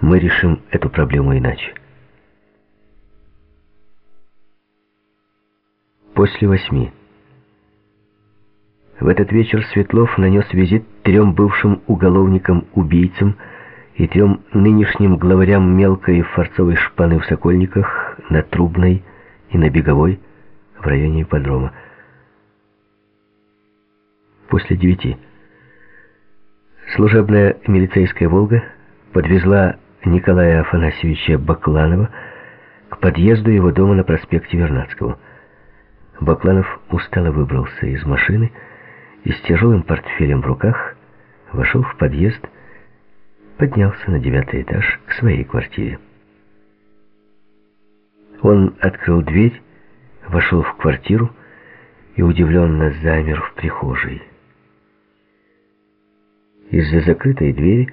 мы решим эту проблему иначе. После восьми. В этот вечер Светлов нанес визит трем бывшим уголовникам-убийцам и трем нынешним главарям мелкой форцовой шпаны в Сокольниках на Трубной и на Беговой в районе ипподрома. После девяти. Служебная милицейская «Волга» подвезла Николая Афанасьевича Бакланова к подъезду его дома на проспекте Вернадского. Бакланов устало выбрался из машины и с тяжелым портфелем в руках вошел в подъезд, поднялся на девятый этаж к своей квартире. Он открыл дверь, вошел в квартиру и удивленно замер в прихожей. Из-за закрытой двери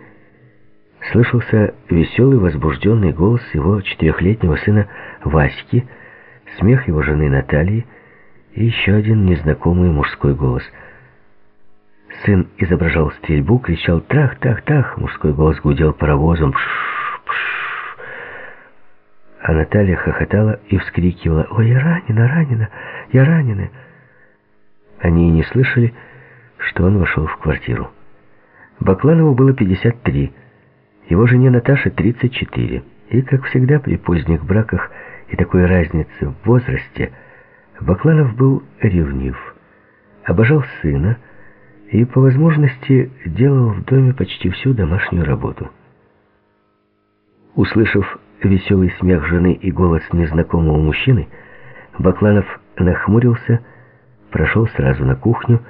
слышался веселый, возбужденный голос его четырехлетнего сына Васьки, смех его жены Натальи и еще один незнакомый мужской голос. Сын изображал стрельбу, кричал «Трах, трах, трах!» Мужской голос гудел паровозом «Пш, пш!» А Наталья хохотала и вскрикивала «Ой, я ранена, ранена, я ранена!» Они и не слышали, что он вошел в квартиру. Бакланову было 53, его жене Наташе 34. И, как всегда при поздних браках и такой разнице в возрасте, Бакланов был ревнив, обожал сына и, по возможности, делал в доме почти всю домашнюю работу. Услышав веселый смех жены и голос незнакомого мужчины, Бакланов нахмурился, прошел сразу на кухню,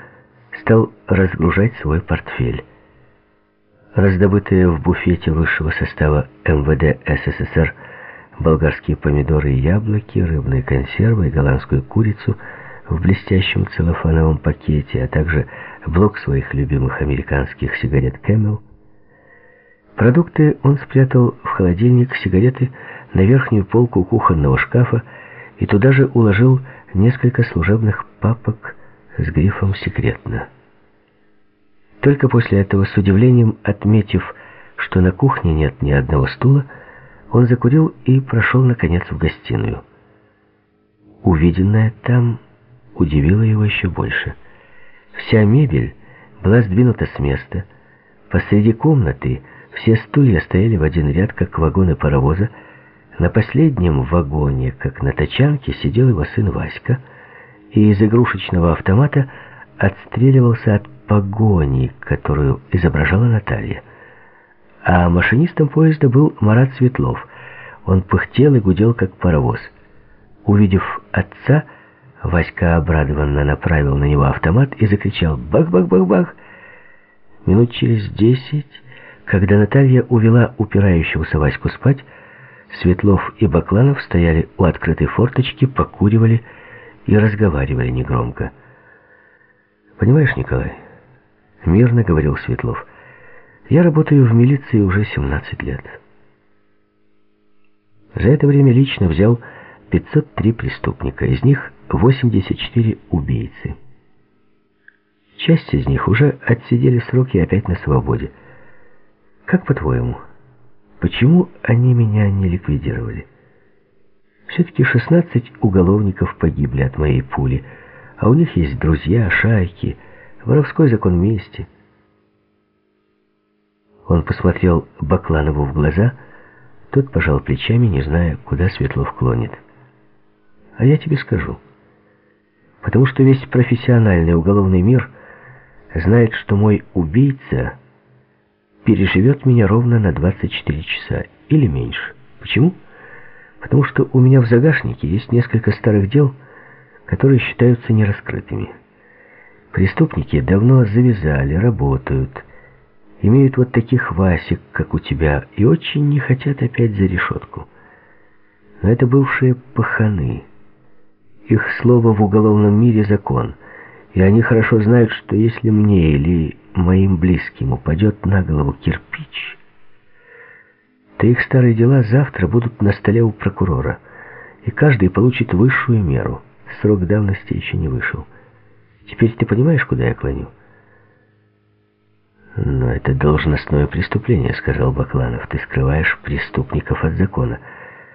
стал разгружать свой портфель раздобытые в буфете высшего состава МВД СССР болгарские помидоры и яблоки, рыбные консервы и голландскую курицу в блестящем целлофановом пакете, а также блок своих любимых американских сигарет Camel. Продукты он спрятал в холодильник, сигареты на верхнюю полку кухонного шкафа и туда же уложил несколько служебных папок с грифом «Секретно». Только после этого, с удивлением отметив, что на кухне нет ни одного стула, он закурил и прошел, наконец, в гостиную. Увиденное там удивило его еще больше. Вся мебель была сдвинута с места. Посреди комнаты все стулья стояли в один ряд, как вагоны паровоза. На последнем вагоне, как на тачанке, сидел его сын Васька, и из игрушечного автомата отстреливался от погони, которую изображала Наталья. А машинистом поезда был Марат Светлов. Он пыхтел и гудел, как паровоз. Увидев отца, Васька обрадованно направил на него автомат и закричал «Бах-бах-бах-бах!». Минут через десять, когда Наталья увела упирающегося Ваську спать, Светлов и Бакланов стояли у открытой форточки, покуривали и разговаривали негромко. «Понимаешь, Николай?» — мирно говорил Светлов. «Я работаю в милиции уже 17 лет. За это время лично взял 503 преступника, из них 84 убийцы. Часть из них уже отсидели сроки опять на свободе. Как по-твоему, почему они меня не ликвидировали? Все-таки 16 уголовников погибли от моей пули, а у них есть друзья, шайки, Воровской закон мести. Он посмотрел Бакланову в глаза, тот пожал плечами, не зная, куда Светлов клонит. А я тебе скажу. Потому что весь профессиональный уголовный мир знает, что мой убийца переживет меня ровно на 24 часа или меньше. Почему? Потому что у меня в загашнике есть несколько старых дел, которые считаются нераскрытыми. Преступники давно завязали, работают, имеют вот таких Васик, как у тебя, и очень не хотят опять за решетку. Но это бывшие паханы. Их слово в уголовном мире закон, и они хорошо знают, что если мне или моим близким упадет на голову кирпич, то их старые дела завтра будут на столе у прокурора, и каждый получит высшую меру. Срок давности еще не вышел. Теперь ты понимаешь, куда я клоню? «Но это должностное преступление», — сказал Бакланов. «Ты скрываешь преступников от закона».